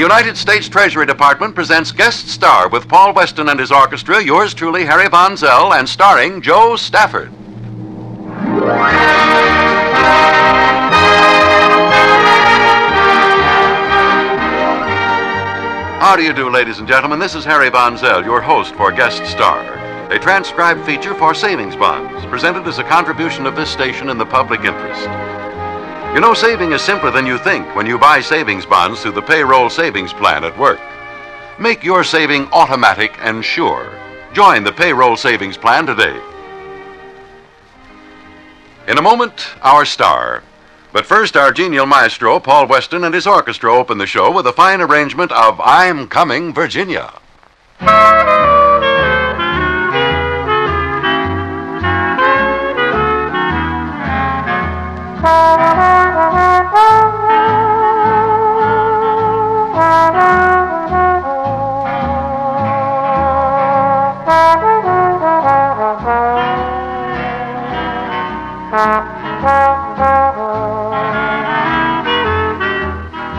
United States Treasury Department presents Guest Star with Paul Weston and his orchestra, yours truly, Harry Von Zell, and starring Jo Stafford. How do you do, ladies and gentlemen? This is Harry Von Zell, your host for Guest Star, a transcribed feature for savings bonds, presented as a contribution of this station in the public interest. You know, saving is simpler than you think when you buy savings bonds through the payroll savings plan at work. Make your saving automatic and sure. Join the payroll savings plan today. In a moment, our star. But first, our genial maestro, Paul Weston, and his orchestra open the show with a fine arrangement of I'm Coming, Virginia.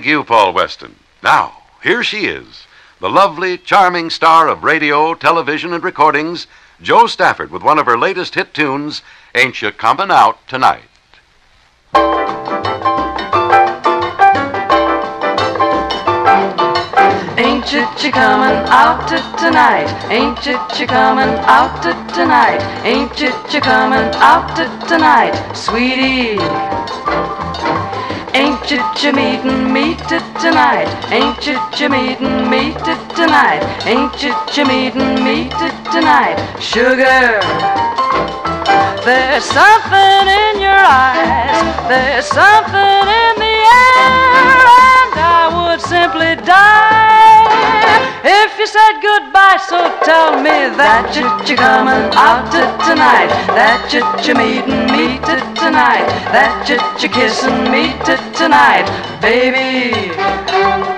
Paul Weston. Now, here she is, the lovely, charming star of radio, television, and recordings, Jo Stafford, with one of her latest hit tunes, Ain't You Comin' Out Tonight? Ain't you you coming out to tonight? Ain't you you coming out to tonight? Ain't you you coming out to tonight, sweetie? Ain't you you meeting me to tonight? Ain't you you meeting me to tonight? Ain't you you meeting me to tonight, sugar? There's something in your eyes. There's something in the air, and I would simply die if you said goodbye. That you you coming out to tonight. That you you meeting me to tonight. That you you kissing me to tonight, baby.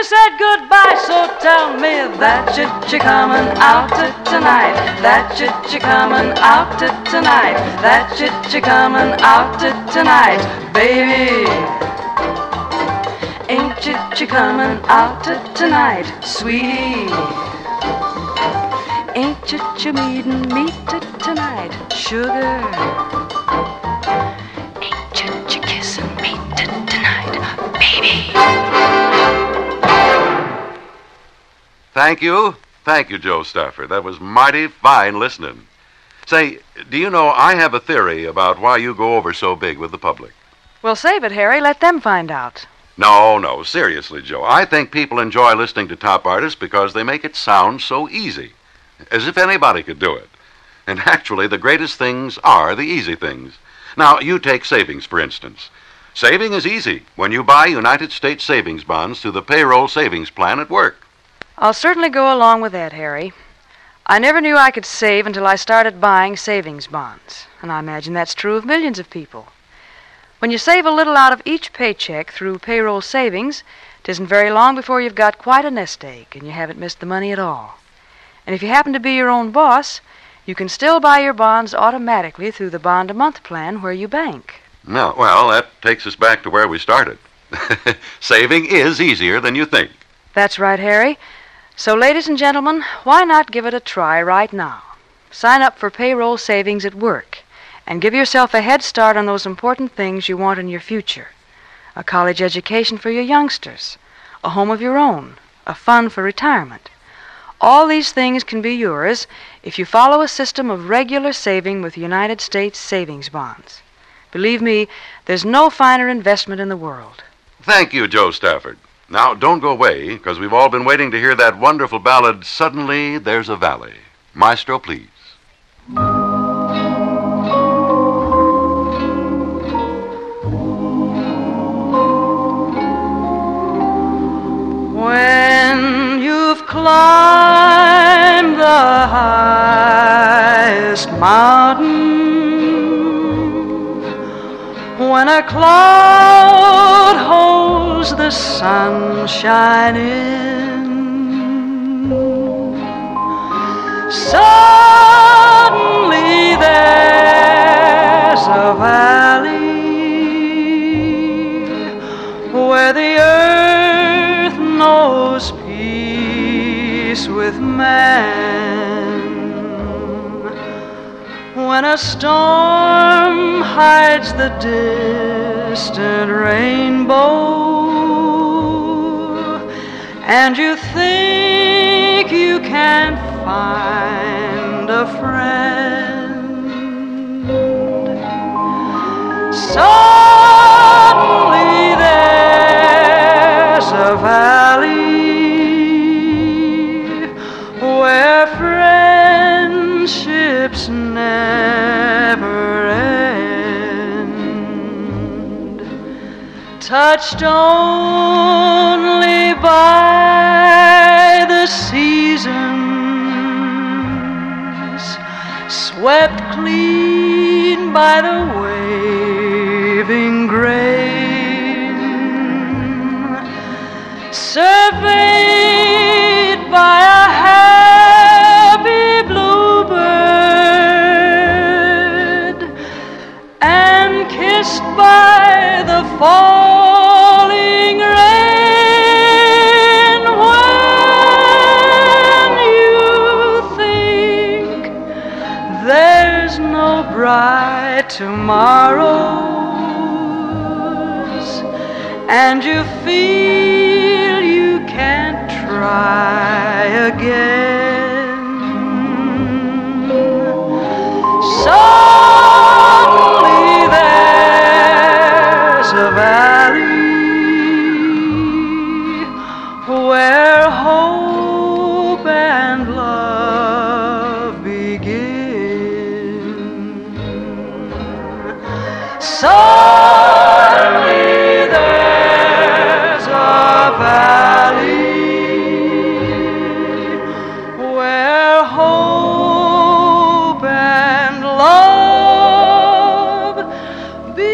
You said goodbye. So tell me that you, you're coming out to tonight, that you, you're coming out to tonight, that you, you're coming out to tonight, baby. Ain't you, you coming out to tonight, sweetie? Ain't you, you meeting me to tonight, sugar? Ain't you, you kissing me to tonight, baby? Thank you. Thank you, Jo Stafford. That was mighty fine listening. Say, do you know I have a theory about why you go over so big with the public? Well, save it, Harry. Let them find out. No, no, seriously, Jo. I think people enjoy listening to top artists because they make it sound so easy, as if anybody could do it. And actually, the greatest things are the easy things. Now, you take savings, for instance. Saving is easy when you buy United States savings bonds through the payroll savings plan at work. I'll certainly go along with that, Harry. I never knew I could save until I started buying savings bonds, and I imagine that's true of millions of people. When you save a little out of each paycheck through payroll savings, it isn't very long before you've got quite a nest egg and you haven't missed the money at all. And if you happen to be your own boss, you can still buy your bonds automatically through the bond a month plan where you bank. No, well, that takes us back to where we started. Saving is easier than you think. That's right, Harry. So, ladies and gentlemen, why not give it a try right now? Sign up for payroll savings at work and give yourself a head start on those important things you want in your future a college education for your youngsters, a home of your own, a fund for retirement. All these things can be yours if you follow a system of regular saving with United States savings bonds. Believe me, there's no finer investment in the world. Thank you, Jo Stafford. Now, don't go away, because we've all been waiting to hear that wonderful ballad, Suddenly There's a Valley. Maestro, please. When you've climbed the highest mountain, when a cloud holds the sun shining. suddenly there's a valley where the earth knows peace with man. When a storm hides the distant rainbow, and you think you can't find a friend, suddenly there's a touched only by the seasons, swept clean by the waving grain surveyed tomorrows and you feel you can't try again. Suddenly Suddenly there's a valley where hope and love begin.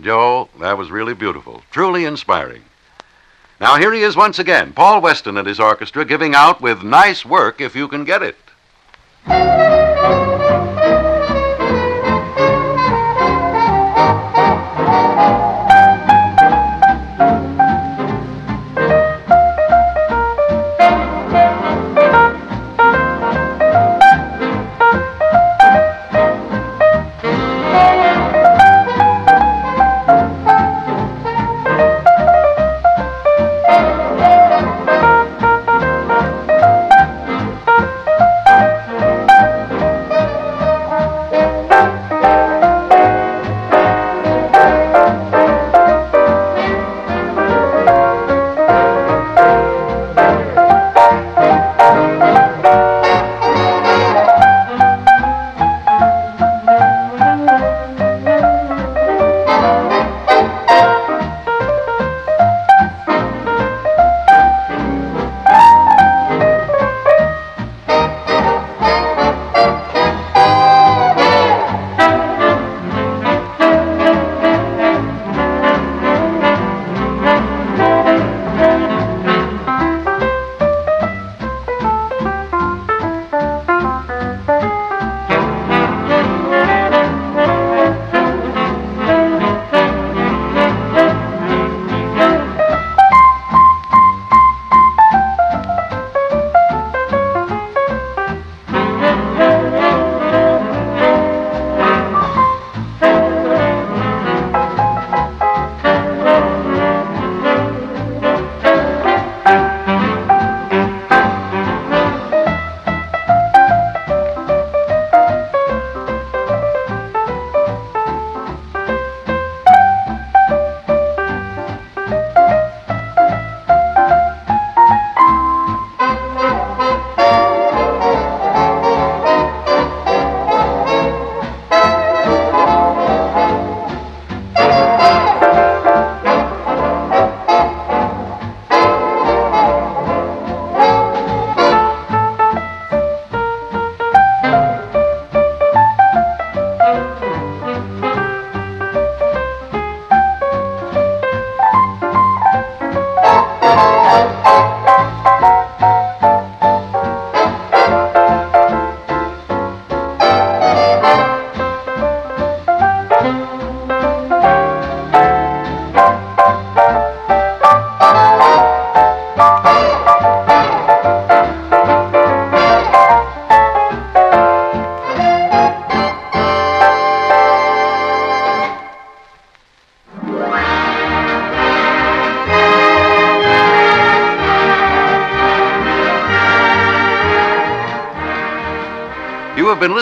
Jo, that was really beautiful, truly inspiring. Now, here he is once again, Paul Weston and his orchestra, giving out with nice work if you can get it.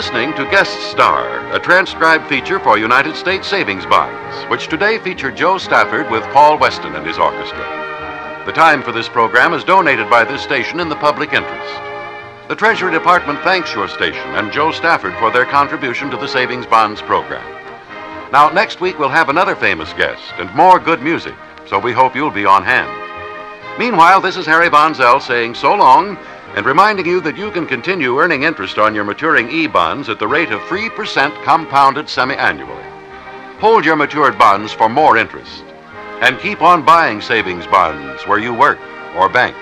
Listening to Guest Star, a transcribed feature for United States Savings Bonds, which today featured Jo Stafford with Paul Weston and his orchestra. The time for this program is donated by this station in the public interest. The Treasury Department thanks your station and Jo Stafford for their contribution to the Savings Bonds program. Now, next week we'll have another famous guest and more good music, so we hope you'll be on hand. Meanwhile, this is Harry Von Zell saying so long and reminding you that you can continue earning interest on your maturing E bonds at the rate of 3% compounded semi annually. Hold your matured bonds for more interest and keep on buying savings bonds where you work or bank.